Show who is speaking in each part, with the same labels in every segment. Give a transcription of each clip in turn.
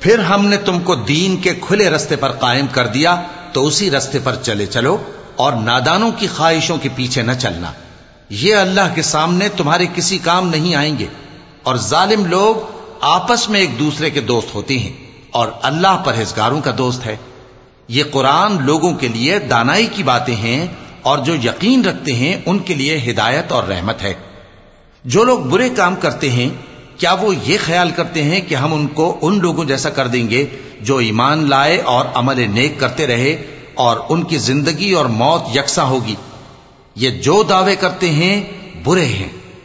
Speaker 1: फिर हमने तुमको दीन के खुले रस्ते पर कायम कर दिया तो उसी रस्ते पर चले चलो और नादानों की ख्वाहिशों के पीछे न चलना ये अल्लाह के सामने तुम्हारे किसी काम नहीं आएंगे और जालिम लोग आपस में एक दूसरे के दोस्त होते हैं और अल्लाह परहेजगारों का दोस्त है ये कुरान लोगों के लिए दानाई की बातें हैं और जो यकीन रखते हैं उनके लिए हिदायत और रहमत है जो लोग बुरे काम करते हैं क्या वो ये ख्याल करते हैं कि हम उनको उन लोगों जैसा कर देंगे जो ईमान लाए और अमल नेक करते रहे और उनकी जिंदगी और मौत यकसा होगी ये जो दावे करते हैं बुरे हैं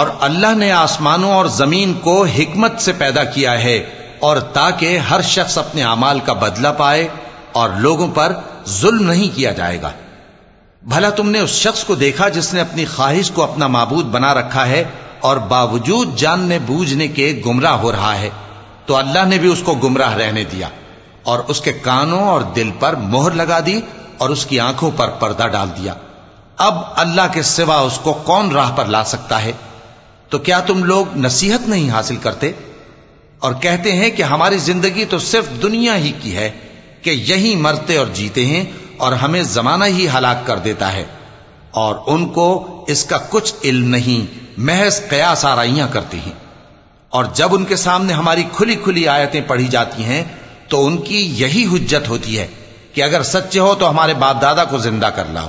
Speaker 1: और अल्लाह ने आसमानों और ज़मीन को हिकमत से पैदा किया है और ताकि हर शख्स अपने अमाल का बदला पाए और लोगों पर जुल्म नहीं किया जाएगा। भला तुमने उस शख्स को देखा जिसने अपनी ख्वाहिश को अपना माबूद बना रखा है और बावजूद जानने बूझने के गुमराह हो रहा है? तो अल्लाह ने भी उसको गुमराह रहने दिया और उसके कानों और दिल पर मोहर लगा दी और उसकी आँखों पर पर्दा डाल दिया। अब अल्लाह के सिवा उसको कौन राह पर ला सकता है? तो क्या तुम लोग नसीहत नहीं हासिल करते? और कहते हैं कि हमारी ज़िंदगी तो सिर्फ़ दुनिया ही की है, कि यही मरते और जीते हैं और हमें जमाना ही हलाक कर देता है। और उनको इसका कुछ इल्म नहीं, महज कयास आराइयाँ करते हैं। और जब उनके सामने हमारी खुली खुली आयतें पढ़ी जाती हैं तो उनकी यही हुज्जत होती है कि अगर सच्चे हो तो हमारे बाप दादा को ज़िंदा कर लाओ।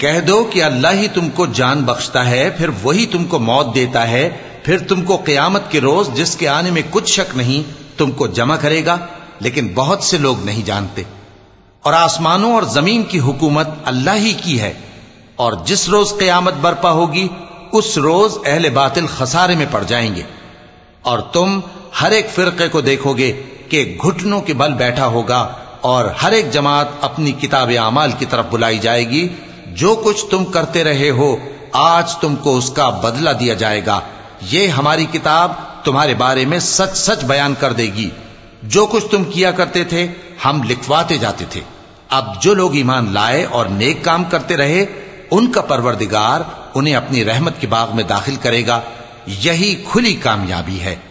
Speaker 1: कह दो कि अल्लाह ही तुमको जान बख्शता है फिर वही तुमको मौत देता है फिर तुमको कयामत के रोज जिसके आने में कुछ शक नहीं तुमको जमा करेगा लेकिन बहुत से लोग नहीं जानते और आसमानों और जमीन की हुकूमत अल्लाह ही की है और जिस रोज कयामत बर्पा होगी उस रोज अहले बातिल खसारे में पड़ जाएंगे और तुम हर एक फिरके को देखोगे कि घुटनों के बल बैठा होगा और हर एक जमात अपनी किताब अमाल की तरफ़ बुलाई जाएगी। जो कुछ तुम करते रहे हो, आज तुमको उसका बदला दिया जाएगा। ये हमारी किताब तुम्हारे बारे में सच सच बयान कर देगी। जो कुछ तुम किया करते थे, हम लिखवाते जाते थे। अब जो लोग ईमान लाए और नेक काम करते रहे, उनका परवरदिगार उन्हें अपनी रहमत के बाग में दाखिल करेगा। यही खुली कामयाबी है।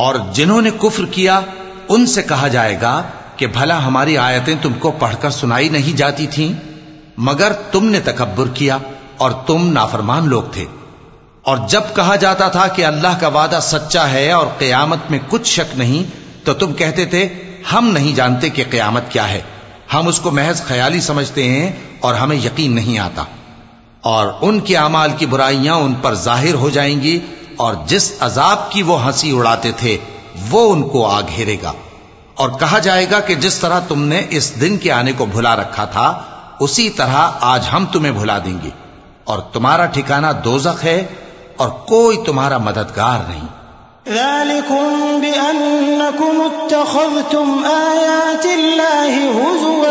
Speaker 1: और जिन्होंने कुफ्र किया, उनसे कहा जाएगा कि भला हमारी आयतें तुमको पढ़कर सुनाई नहीं जाती थीं, मगर तुमने तकबर किया और तुम नाफरमान लोग थे। और जब कहा जाता था कि अल्लाह का वादा सच्चा है और कयामत में कुछ शक नहीं तो तुम कहते थे, हम नहीं जानते कि कयामत क्या है। हम उसको महज ख्याली समझते हैं और हमें यकीन नहीं आता। और उनके अमाल की बुराइयाँ उन पर ज़ाहिर हो जाएँगी और जिस अजाब की वो हँसी उड़ाते थे, वो उनको आ घेरेगा। और कहा जाएगा कि जिस तरह तुमने इस दिन के आने को भुला रखा था, उसी तरह आज हम तुम्हें भुला देंगे। और तुम्हारा ठिकाना दोजख है और कोई तुम्हारा मददगार नहीं।
Speaker 2: फल्यौम ला युखरजून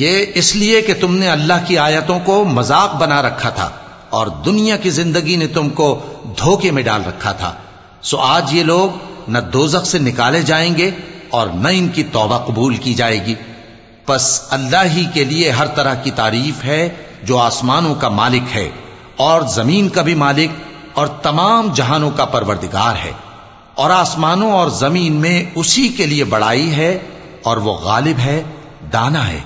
Speaker 1: ये इसलिए कि तुमने अल्लाह की आयतों को मज़ाक बना रखा था और दुनिया की ज़िंदगी ने तुमको धोखे में डाल रखा था। सो आज ये लोग न दोजख से निकाले जाएँगे और न इनकी तौबा कबूल की जाएगी। बस अल्लाह ही के लिए हर तरह की तारीफ़ है जो आसमानों का मालिक है और ज़मीन का भी मालिक और तमाम जहानों का परवरदिगार है। और आसमानों और ज़मीन में उसी के लिए बड़ाई है और वो गालिब है, दाना है।